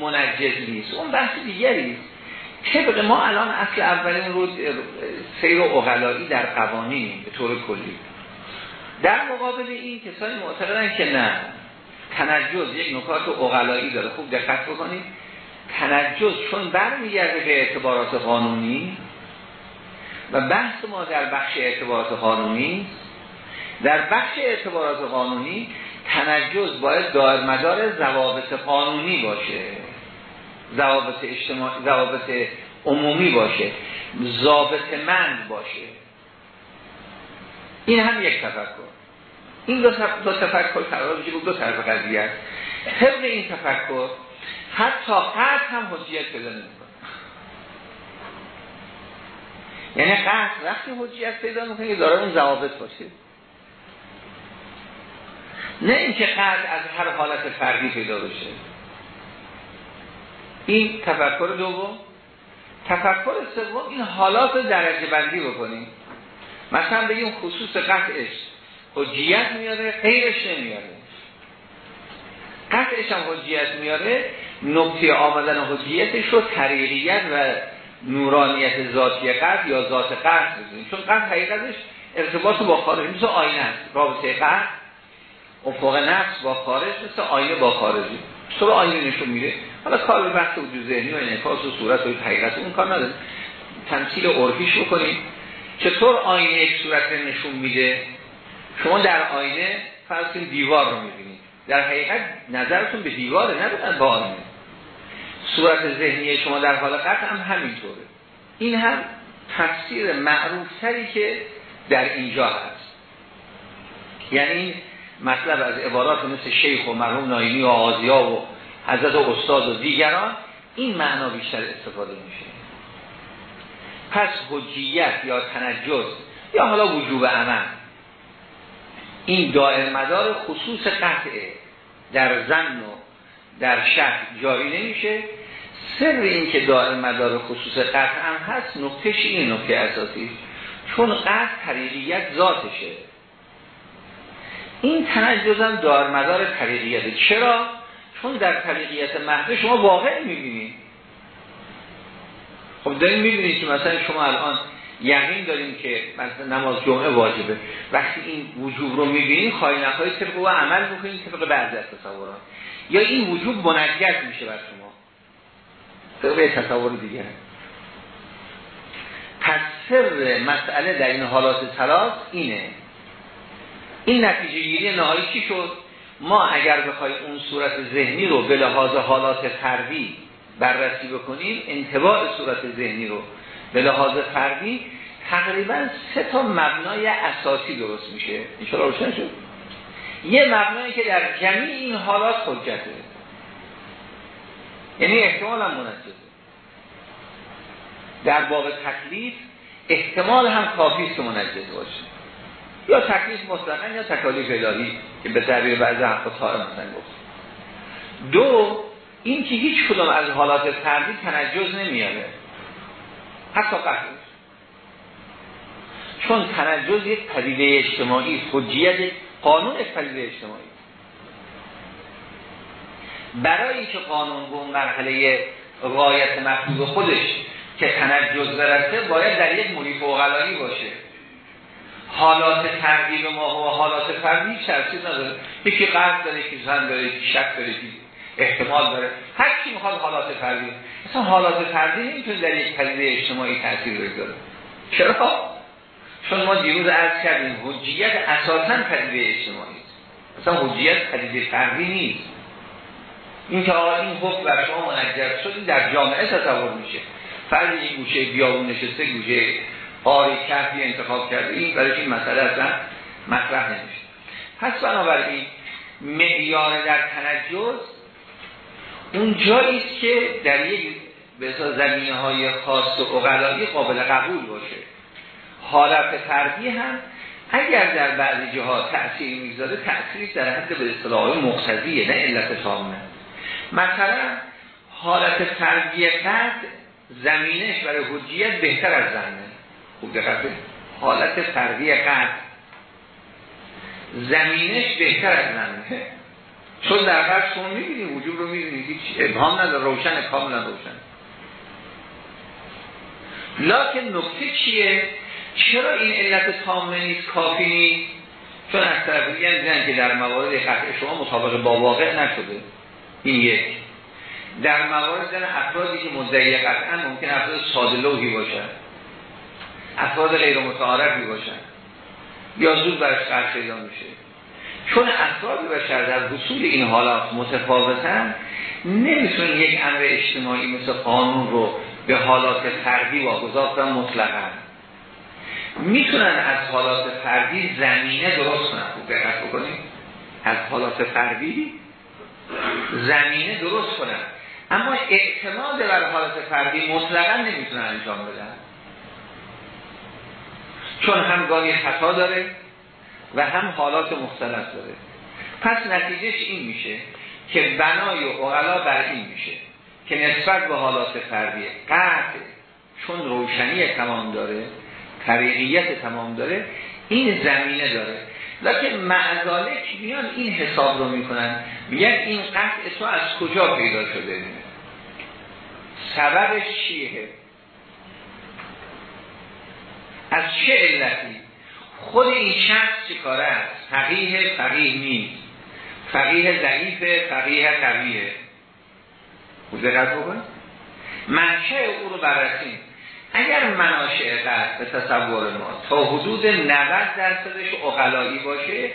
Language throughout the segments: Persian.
منجز نیست. اون بحث دیگری طبق ما الان اصل اولین رو سیر اغلایی در قوانین به طور کلی. در مقابل این کسانی معتقدن که نه. تنجز یک نکات اغلایی داره. خوب دقت بکنید. تنجز چون برمیگرده به اعتبارات قانونی و بحث ما در بخش اعتبارات قانونی در بخش اعتبارات قانونی تنجز باید دار مدار قانونی باشه. ضوابط اجتماعی ضوابط عمومی باشه ضابط مند باشه. این هم یک تفکر. این دو, دو تفکر قرار بود دو طرف قضیه است. طبق این تفکر حتی قد هم حجیت پیدا نمی‌کنه. یعنی قد وقتی حجیت پیدا می‌کنه داره اون ضوابط باشه. نه اینکه قد از هر حالت فردی پیدا بشه. این تفکر دوم. تفکر سوم این حالات درجه بندی بکنیم. مثلا بگیم خصوص قطعش. حجیت میاره غیرش نمیاره. قطعش هم حجیت میاره نکته آمدن حجیتش رو طریقیت و نورانیت ذاتی قطع یا ذات قطع بزنیم چون قطع حقیقتش ارتباط با خارج مثل آینه است. رابطه قطع افق نفس با خارج مثل آینه با خارجی. تو آینه نشون میده؟ حالا کار به بحث وجود ذهنی و انعکاس و صورت و حقیقت اون کار نداره تمثیل عرفیش بکنیم چطور آینه یک صورت نشون میده؟ شما در آینه فرض دیوار رو می‌بینید. در حقیقت نظرتون به دیواره نه با آینه صورت ذهنی شما در حال قطع هم همینطوره. این هم تفسیر معروف تری که در اینجا هست. یعنی مطلب از عبارات مثل شیخ و مرحوم نایمی و آزیا و حضرت و استاد و دیگران این معنا بیشتر استفاده میشه. پس حجیت یا تنجز یا حالا وجوب عمل این دائر مدار خصوص قطعه در زن و در شهر جاری نمیشه. سر این که دائر مدار خصوص قطع هم هست نقطش این نقطه اساسی. چون قطع طریقیت ذاتشه. این تنجز هم دائر مدار طریقیته. چرا؟ چون در طریقیت محض شما واقع می‌بینید خب داریم می‌بینید که مثلا شما الان یقین داریم که مثلا نماز جمعه واجبه. وقتی این وجوب رو می‌بینید خواهی نخواهی طبق و عمل بکنید طبق بعضی از تصورات. یا این وجوب منجد میشه بر شما. طبق تصور دیگه. پس سر مسئله در این حالات تلاس اینه. این نتیجه گیری نهایی چی شد؟ ما اگر بخوایم اون صورت ذهنی رو به لحاظ حالات فردی بررسی بکنیم انتباع صورت ذهنی رو به لحاظ فردی تقریبا سه تا مبنای اساسی درست میشه. این روشن شد. یه مبنایی که در جمعی این حالات حجته یعنی احتمال هم منجزه در باب تکلیف احتمال هم کافی است منجز باشه. یا تکلیف مطلقا یا تکالیف الهی که به تعبیر بعضی حق طائر مثلا گفت. دو این که هیچ کدوم از حالات فردی تنجز نمیاره. حتی قهر چون تنجز یک پدیده اجتماعی حجیت قانون یک پدیده اجتماعی برای اینکه قانون به اون مرحله غایت مطلوب خودش که تنجز برسه باید در یک محیط فوقلایی باشه. حالات ترغیب ما و حالات فردی چرسی نداره. یکی قرد داره یکی زن داره یکی شک داره یکی احتمال داره. هر کی می‌خواد حالات فردی مثلا حالات فردی نمی‌تونه در یک پدیده اجتماعی تاثیر بگذاره. چرا؟ چون ما دیروز عرض کردیم حجیت اساسا پدیده اجتماعی مثلا حجیت پدیده فردی نیست. این که آقا این حکم بر شما منجر شد در جامعه تصور میشه. فرد این گوشه بیابون نشسته گوشه قاری کفی انتخاب کرده. این برای این مسئله اصلا مطرح نمیشه. پس بنابراین معیار در تنجز اون جایی است که در یک به زمینه های خاص و اقلایی قابل قبول باشه. حالت فردی هم اگر در بعضی جاها تأثیر می‌گذاره تأثیری در حد به اصطلاح مقتضیه نه علت تامه مثلا حالت فردی قد زمینش برای حجیت بهتر از زنه خوب دقیقه حالت فردی قد. زمینش بهتر از زنه چون در قصد شما می‌بینید وجود رو می‌بینید هیچ ابهام نداره. روشن کاملا روشن لکن نکته چیه؟ چرا این علت تامه نیست؟ کافی نیست؟ چون از طرف دیگه که در موارد قطع شما مطابق با واقع نشده. این یک. در موارد افرادی که مدعی قطعا ممکن افراد ساده لوحی باشن. افراد غیر متعارفی باشن یا زود برش پیدا میشه. چون افراد بشر در حصول این حالات متفاوتن نمی‌تونن یک امر اجتماعی مثل قانون رو به حالات فردی واگذار کنن مطلقا. می‌تونن از حالات فردی زمینه درست کنن. خوب دقت بکنید. از حالات فردی زمینه درست کنن. اما اعتماد بر حالات فردی مطلقا نمی‌تونن انجام بدن. چون هم گاهی خطا داره و هم حالات مختلف داره. پس نتیجهش این میشه که بنای اغلا بر این میشه که نسبت به حالات فردی قطع چون روشنی تمام داره طریقیت تمام داره این زمینه داره. لیکن معذالک میان این حساب رو می‌کنن میگن این قطع تو از کجا پیدا شده؟ سببش چیه؟ از چه علتی؟ خود این شخص چه کاره است؟ فقیه فقیه نیست. فقیه ضعیف فقیه قویه. دقت بکن منشه او رو بررسیم اگر مناشع قد به تصور ما تا حدود 90 درصدش اقلایی باشه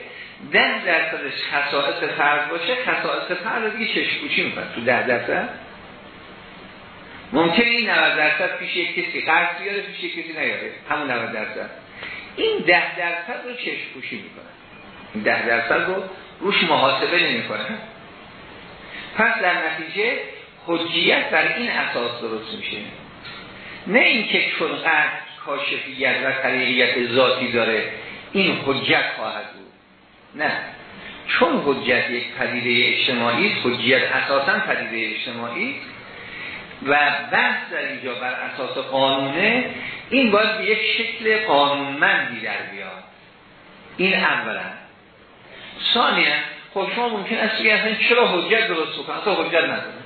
10 درصدش خصائص فرد باشه خصائص فرد دیگه چشپوچی می‌کنه. تو 10 درصد؟ ممکنه این 90 درصد پیش یک کسی قرض بیاره پیش یک کسی نیاره. همون 90 درصد. این 10 درصد رو چشپوشی می‌کنه. این 10 درصد رو روش محاسبه نمی‌کنه. پس در نتیجه حجیت بر این اساس درست میشه. نه اینکه چون قد کاشفیت و طریقیت ذاتی داره این حجت خواهد بود. نه. چون حجت یک پدیده اجتماعی حجیت اساسا پدیده اجتماعی و بحث در اینجا بر اساس قانونه این باید به یک شکل قانونمندی در بیاد. این اولا. ثانیا خب شما ممکن است که اصلا چرا حجت درست بکنه؟ اصلا حجت نداره.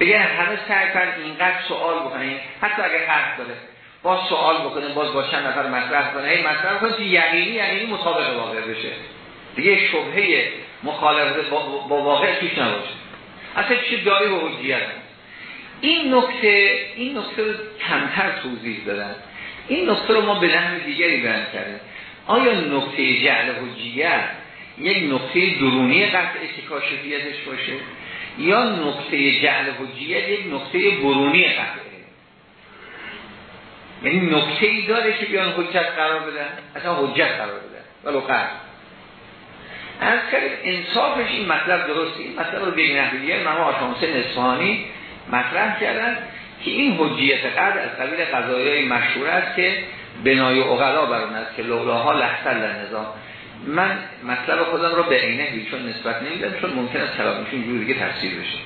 بگه همه سعی کنن اینقدر سوال بکنن حتی اگر حق داره باز سوال بکنه باز با چند نفر مطرح کنه. این مطرح کنه که یقینی یقینی مطابق واقع بشه. دیگه شبهه مخالفت با واقع پیش نباشه. اصلا چی داری به حجیت؟ این نکته این نکته رو کمتر توضیح دادن. این نکته رو ما به نحو دیگری بیان کردیم. آیا نکته جعل حجیت یک نکته درونی قطع کاشفیتش باشه؟ یا نقطه جعل حجیت یک نقطه برونی قطعه یعنی نقطه ای داره که بیان حجت قرار بدن؟ اصلا حجت قرار بدن. ولو قرار. از کردیم انصافش این مطلب درستی این مطلب رو به نحویه مرموم آشامسه نصفانی مطرح کردن که این حجیت قدر از قبیل قضایی مشهور است که بنای اغلا بر اون است که لولاها در نظام. من مطلب خودم رو به عینه چون نسبت نمیدم چون ممکن است کلامشون جور دیگه تفسیر بشه.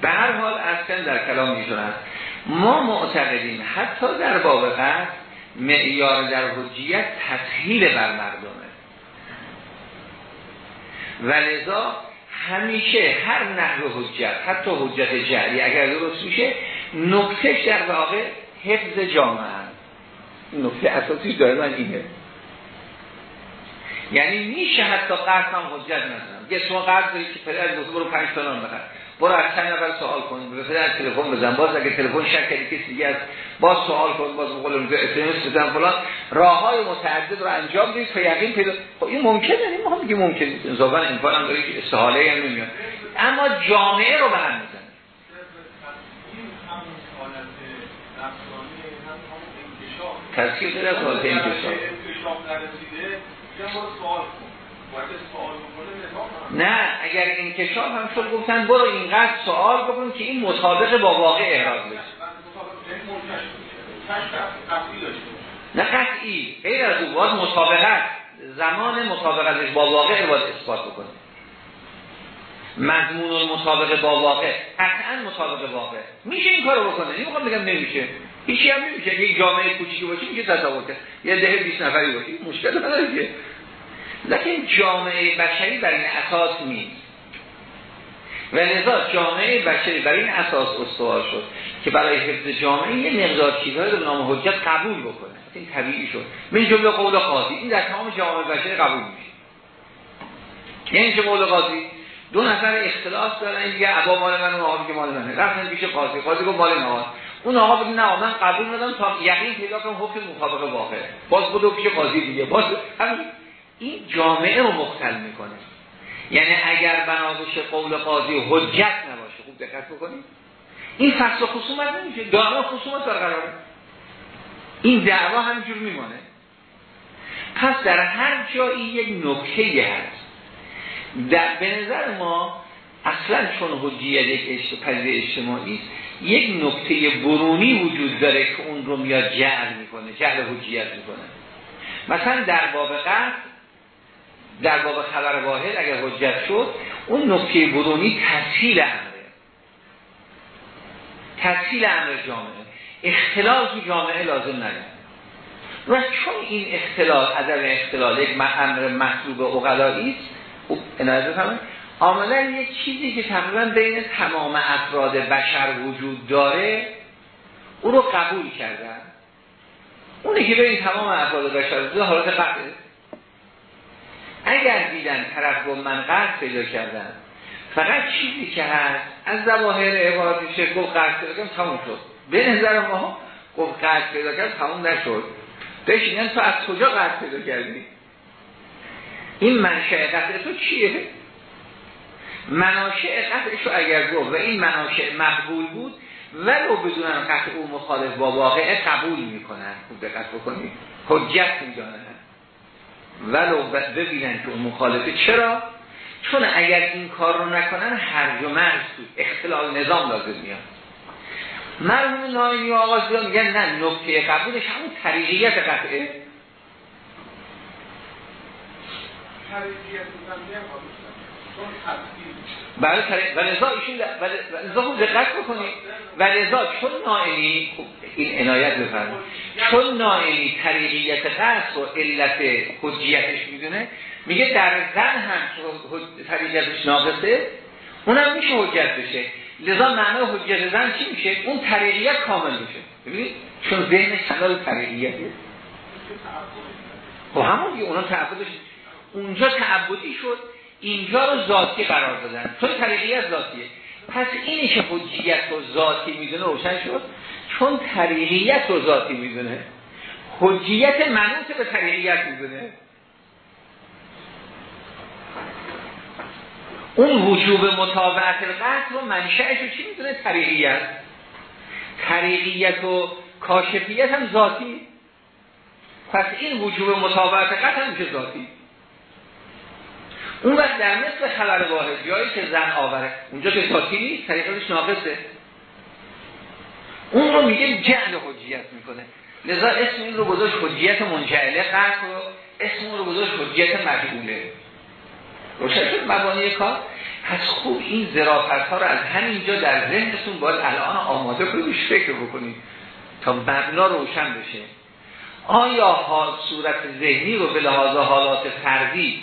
به هر حال اصلا در کلام ایشون هست. ما معتقدیم حتی در باب قصد معیار در حجیت تسهیل بر مردمه. لذا همیشه هر نحو حجت حتی حجت جعلی اگر درست میشه نکتهش در واقع حفظ جامعه هست. نکته اساسی داره من اینه. یعنی میشه حتی قرض هم حجت نزنم. یه شما قرض داری که پدر گفت برو 5 تا بخر. برو از چند نفر سوال کن. به پدر تلفن بزن. باز اگه تلفن شک کردی کسی دیگه از باز سوال کن. باز بقول اون اس بزن فلان. راههای متعدد رو انجام بدید تا یقین پیدا خب این ممکنه. این ما میگه ممکن نیست انصافا امکان هم داره که استحاله هم نمیاد. اما جامعه رو به هم می‌زنه تصویر داره از حالت انکشاف نه اگر انکشاف هم شد گفتن برو اینقدر سوال بکن که این مطابق با واقع احراز بشه. نه قطعی. غیر از او باید مطابقت. زمان مطابقتش با واقع باید اثبات بکنه. مضمون مطابق با واقع. قطعا مطابق واقع. میشه این کارو بکنه. این می‌خوام بگم نمیشه. هیچی هم نمیشه. یک جامعه کوچیکی باشه میشه تصور کرد. یه ده 20 نفری باشه مشکل نداره که. لیکن جامعه بشری بر این اساس نیست. و لذا جامعه بشری برای این اساس استوار شد که برای حفظ جامعه یه مقدار چیزهای رو نام حجت قبول بکنه. این طبیعی شد. من جمله قول قاضی این در تمام جامعه بشری قبول میشه. یعنی که قول قاضی؟ دو نفر اختلاف دارن یه ابا مال من و آقا مال منه. رفتن پیش قاضی. قاضی گفت مال نواز اون آقا بگه نه من قبول ندارم تا یقین پیدا کنم حکم مطابق واقع باز بود پیش قاضی دیگه. باز همین. این جامعه رو مختل می‌کنه. یعنی اگر بنا قول قاضی حجت نباشه خوب دقت بکنید. این فصل خصومت نمیشه دعوا خصومت برقراره. این دعوا همینجور میمانه. پس در هر جایی یک نکته هست. در به نظر ما اصلا چون حجیت یک پدیده اجتماعی است یک نکته برونی وجود داره که اون رو میاد جعل می‌کنه جعل حجیت می‌کنه. مثلا در باب قصد در باب خبر واحد اگر حجت شد اون نکته برونی تسهیل امره. تسهیل امر جامعه. اختلال جامعه لازم نداره و چون این اختلال عدم اختلال یک امر مطلوب اقلایی است عنایت همه عاملا یک چیزی که تقریبا بین تمام افراد بشر وجود داره او رو قبول کردن. اونی که بین تمام افراد بشر وجود حالت قطعه. اگر دیدن طرف با من قرد پیدا کردن فقط چیزی که هست از ظواهر عبارات میشه گفت قرد پیدا کردن تموم شد. به نظر ما گفت قرد پیدا کرد تموم نشد. بشینن تو از کجا قرد پیدا کردی؟ این منشأ قطع تو چیه؟ مناشع قطعش رو اگر گفت. و این مناشع مقبول بود ولو بدون قطع او مخالف با واقعه قبول می‌کنن. خوب دقت بکنید. حجت می‌دانن. ولو ببینن که اون مخالفه چرا؟ چون اگر این کار رو نکنن هر و اختلال نظام لازم میاد. مرحوم نایمی و آغاز میگن نه نکته قبولش همون طریقیت قطعه. بله و لذا ایشون لذا خوب دقت بکنید و لذا چون نائمی این عنایت بفرمایید. چون نائمی طریقیت قصد و علت حجیتش می‌دونه میگه در زن هم طریقیتش ناقصه اونم میشه حجت بشه. لذا معنی حجت زن چی میشه؟ اون طریقیت کامل میشه. ببینید چون ذهن خلال طریقیته. خب همون دیگه اونا تعبدش اونجا تعبدی شد. اینجا رو ذاتی قرار دادن. چون طریقیت ذاتیه. پس اینی که حجیت رو ذاتی می‌دونه روشن شد؟ چون طریقیت رو ذاتی می‌دونه. حجیت منوط به طریقیت می‌دونه. اون وجوب مطابعت القصد رو منشأش رو چی می‌دونه؟ طریقیت. طریقیت و کاشفیت هم ذاتی. پس این وجوب مطابعت قصد هم میشه ذاتی. اون وقت در مثل خبر واحد جایی که زن آوره. اونجا که ذاتی نیست طریقش ناقصه. اون رو میگه جعل حجیت می‌کنه. لذا اسم این رو گذاشت حجیت منجعله قرد رو اسم اون رو گذاشت حجیت مجبوله روشن شد مبانی کار؟ پس خوب این ذرافت ها رو از همینجا در ذهنتون باید الان آماده کنید فکر بکنید تا مبنا روشن بشه. آیا حال صورت ذهنی رو به لحاظ حالات فردی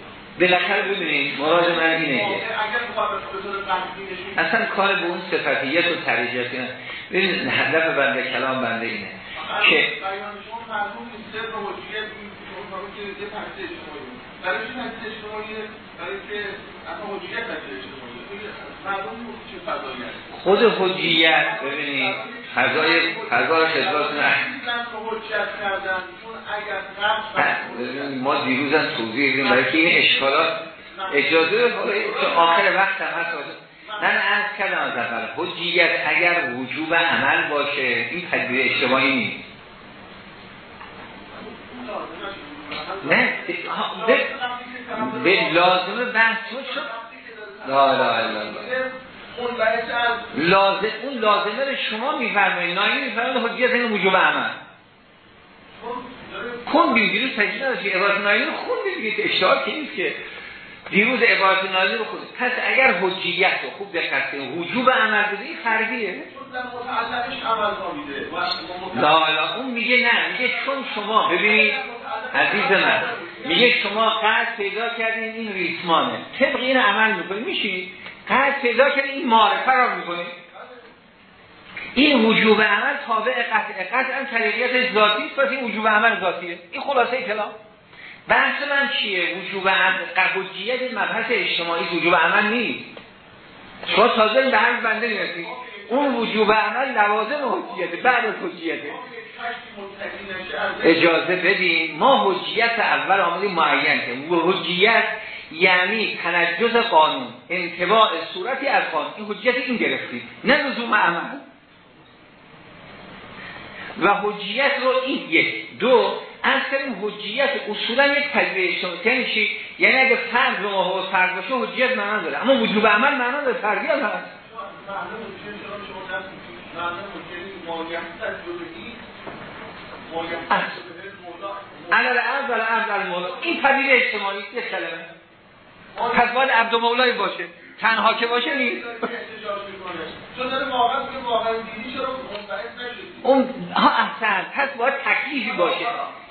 بالاخره ببینید مراد من اینه اصلا کار به اون صفتیت و تریجیت ببینید هدف بنده کلام بنده اینه که خود حجیت ببینید فضای فضای خدمات نه ما دیروز هم توضیح دیدیم برای که این اشکالات اجازه که آخر وقت هم هست من از کردم از اول حجیت اگر وجوب عمل باشه این پدیده اجتماعی نیست. نه به لازمه بحث شد. لا لا لا لازم اون لازمه رو شما میفرمایید نایی میفرمایید حجیت این وجوب عمل. کن دیروز تجید نداشت عبارت نایی رو خوندید دیگه اشتهار که نیست که دیروز عبارت نایی رو خود پس اگر حجیت رو خوب دقت کنید وجوب عمل بده این خربیه لا لا اون میگه نه میگه چون شما ببینید عزیز من میگه شما قد پیدا کردین این ریسمانه. طبق این عمل می‌کنید میشید قد پیدا کردین این معرفه را می‌کنید این وجوب عمل تابع قطع قطعا طریقیت ذاتی است. پس این وجوب عمل ذاتیه. این خلاصه کلام. بحث من چیه؟ وجوب عمل قبوجیت مبحث اجتماعی وجوب عمل نیست. شما تازه این به هر بنده می‌رسید. اون وجوب عمل لوازم حجیته بعد از حجیته. اجازه بدین ما حجیت اول آمدیم معین و حجیت یعنی تنجز قانون انتباع صورتی از قانون. این حجیت این گرفتید. نه لزوم عمل. و حجیت رو این یک. دو کردیم حجیت اصولا یک پدیده اجتماعی یعنی یعنی اگه فرد به ما فرد باشه حجیت معنا داره. اما وجوب عمل معنا داره. فردی هم هست. علال عرض و عرض مولا. این پدیده اجتماعی یه کلمه پس باید عبد مولای باشه. تنها که باشه نیست. چون داره واقعا که واقعا دینی چرا اون ها احسن. پس باید تکلیفی باشه.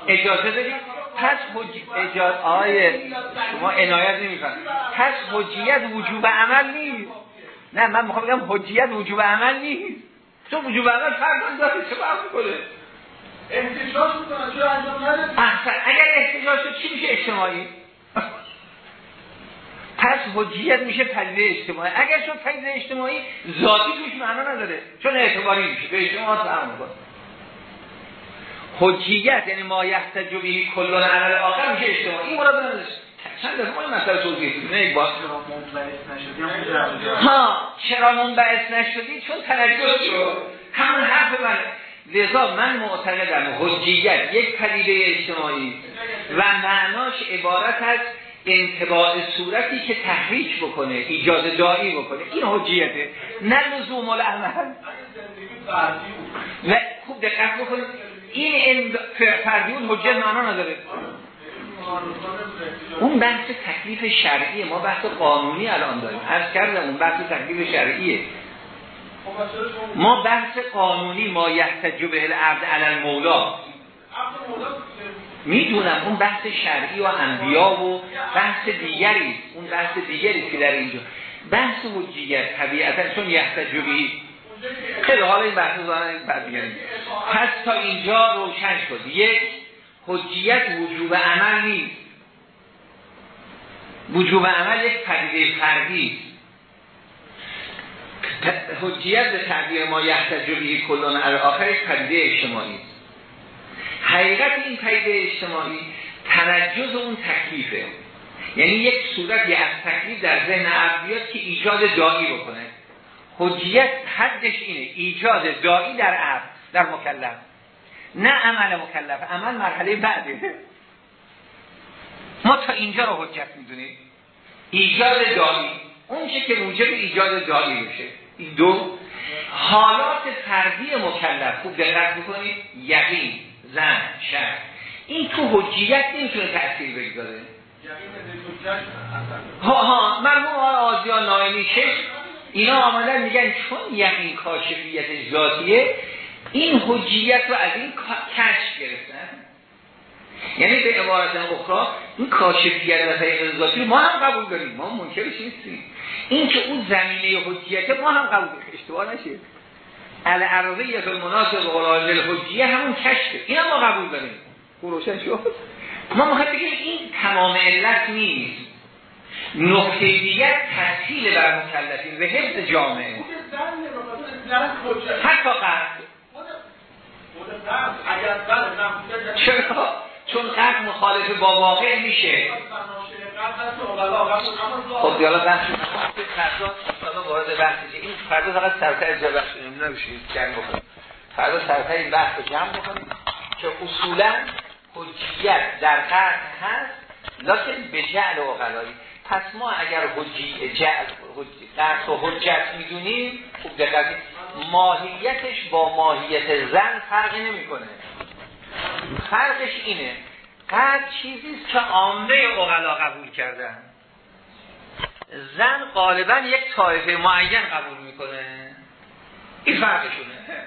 اجازه بدید پس حج... اجازه آیه شما عنایت نمیفهم پس حجیت وجوب عمل نیست. نه من می‌خوام بگم حجیت وجوب عمل نیست. تو وجوب عمل فرمان داره چه باید می‌کنه؟ احتجاج می‌کنه. چرا انجام نده احسن. اگر احتجاج چی میشه اجتماعی؟ پس حجیت میشه پدیده اجتماعی. اگر شد پدیده اجتماعی ذاتی توش معنا نداره چون اعتباری میشه به اجتماع فهم می‌کنه. حجیت یعنی ما یحتج به کلون عمل آخر میشه اجتماعی. این مراد نداره چند دفعه ما این مسئله توضیح دادیم. نه یک بار. ها چرا منبعث نشدی چون تنجس شد. همون حرف من. لذا من معتقدم حجیت یک پدیده اجتماعی و معناش عبارت از انتباع صورتی که تحریک بکنه ایجاد دایی بکنه. این حجیته. نه لزوم العمل. و خوب دقت بکنید. این فردیون حجیت معنا نداره. اون بحث تکلیف شرعی ما بحث قانونی الان داریم. از کردم اون بحث تکلیف شرعیه. ما بحث قانونی ما یحتج به العبد علی المولا. می‌دونم اون بحث شرعی و انبیا و بحث دیگری اون بحث دیگری که در اینجا. بحث حجیت طبیعتا چون یحتجبی خیلی حالا این بحث زانه بعد پس تا اینجا روشن شد. یک حجیت وجوب عمل نیست. وجوب عمل یک پدیده فردی حجیت به تعبیر ما یحتجبی کلون آخر یک پدیده اجتماعی حقیقت این پدیده اجتماعی تنجز اون تکلیفه. یعنی یک صورتی از تکلیف در ذهن عبدیات که ایجاد دایی بکنه. حجیت حدش اینه ایجاد دایی در عبد در مکلف. نه عمل مکلف عمل مرحله بعده. ما تا اینجا رو حجت می‌دونیم. ایجاد دایی اون چه که موجب ایجاد دایی این دو حالات فردی مکلف. خوب دقت بکنید یقین. زن شر این تو حجیت نمی‌تونه تأثیر بگذاره. ها ها مرموم آزیان نایمی شش اینا آمدن میگن چون یقین کاشفیت ذاتیه این حجیت رو از این کشف گرفتن. یعنی به عبارت اخرى این کاشفیت و طریق ذاتی ما هم قبول داریم. ما منکرش نیستیم. این که اون زمینه حجیت ما هم قبول اشتباه نشه. العرضیت المناسب قرآن الحجیه همون کشفه این هم ما قبول داریم. روشن شد ما مخواهد بگیم این تمام علت نیست. نقطه دیگر تحصیل بر مکلفین و حفظ جامعه. حتی قرد چرا؟ چون قرد مخالف با واقع میشه. خب دیالا بحث فردا فردا وارد بحث این فردا فقط سرتر جا بحث نمیشید جنگ بکنیم. فردا سرتر این بحث رو جمع بکنیم که اصولا حجیت در قرد هست لیکن به جعل و غلایی. پس ما اگر حجی جعل قصد و حجت می‌دونیم خوب دقت ماهیتش با ماهیت زن فرقی نمی‌کنه. فرقش اینه قد چیزی که عامه اغلا قبول کردن. زن غالبا یک طایفه معین قبول می‌کنه. این فرقشونه.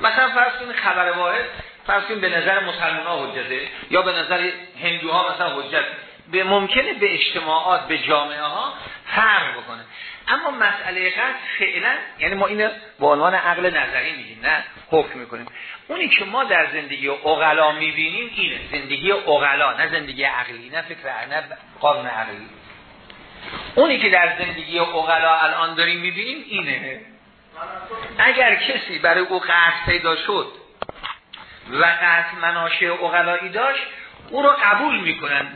مثلا فرض کنید خبر واحد فرض کنید به نظر مسلمان ها حجته یا به نظر هندوها مثلا حجت به ممکنه به اجتماعات به جامعه ها فرق بکنه. اما مسئله قصد فعلا یعنی ما اینو به عنوان عقل نظری میگیم نه؟ حکم می‌کنیم. اونی که ما در زندگی اغلا می‌بینیم اینه. زندگی اغلا نه زندگی عقلی نه فکر نه قانون عقلی. اونی که در زندگی اغلا الان داریم می‌بینیم اینه. اگر کسی برای او قصد پیدا شد و قصد مناشه اغلایی داشت او رو قبول می‌کنن.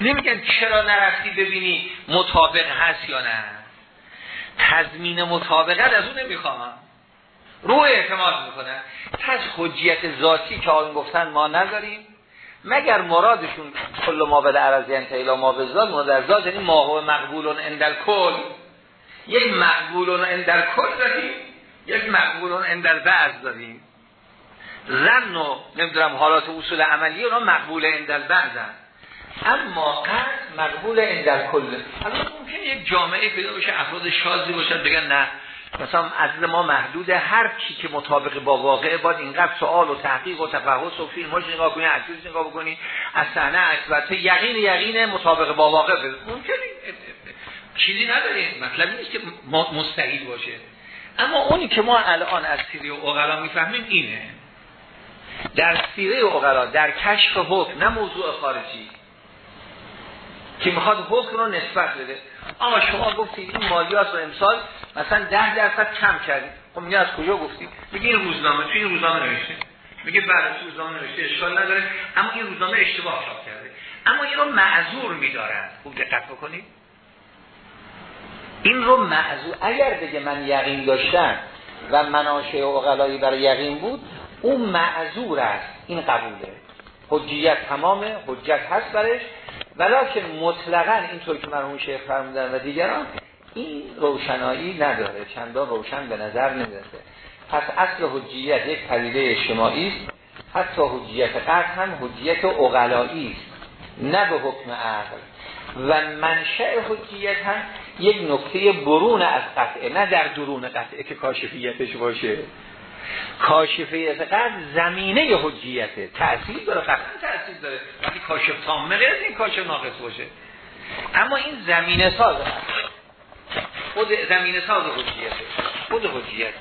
نمیگن چرا نرفتی ببینی مطابق هست یا نه. تضمین مطابقت از اون نمی‌خوام. رو اعتماد می‌کنن پس حجیت ذاتی که آن گفتن ما نداریم. مگر مرادشون کل ما به عرضی انتیلا ما به ذات مراد ذات یعنی ما هو مقبولون اندر کل یک مقبولون اندر کل داریم یک مقبولون اندر بعض داریم. زن و نمی‌دونم حالات اصول عملی اونا مقبول اندر بعضن اما قصد مقبول اندر کل حالا ممکنه یک جامعه پیدا باشه افراد شازی باشد بگن نه. مثلا از ما محدود هر کی که مطابق با واقع باید اینقدر سوال و تحقیق و تفحص و فیلم هاش نگاه کنی عکسش نگاه بکنی. از صحنه عکس یقین یقین مطابق با واقع ممکنه چیزی نداریم مطلبی نیست که مستحیل باشه. اما اونی که ما الان از سیره و می‌فهمیم اینه. در سیره اقلا در کشف حکم نه موضوع خارجی. که می‌خواد حکم رو نسبت بده. اما شما گفتید این مالیات رو امسال مثلا ده درصد کم کردید خب میگه از کجا گفتید میگه این روزنامه توی این روزنامه نوشته. میگه بله، روزنامه نوشته اشکال نداره. اما این روزنامه اشتباه چاپ کرده. اما این رو معذور میدارن. خوب دقت بکنید. این رو معذور اگر بگه من یقین داشتم و مناشه اقلایی برای یقین بود اون معذور است. این قبوله. حجیت تمامه حجت هست برش. ولیکن مطلقا اینطور که مرحوم شیخ فرمودن و دیگران این روشنایی نداره. چندان روشن به نظر نمی‌رسه. پس اصل حجیت یک پدیده اجتماعی است. حتی حجیت قطع هم حجیت اقلایی است. نه به حکم عقل. و منشأ حجیت هم یک نکته برون از قطعه نه در درون قطعه که کاشفیتش باشه. کاشفیت قطع زمینه حجیته. تأثیر داره قطعا تأثیر داره. وقتی کاشف تامه غیر این کاشف ناقص باشه. اما این زمینه ساز خود زمینه ساز حجیته. خود حجیت.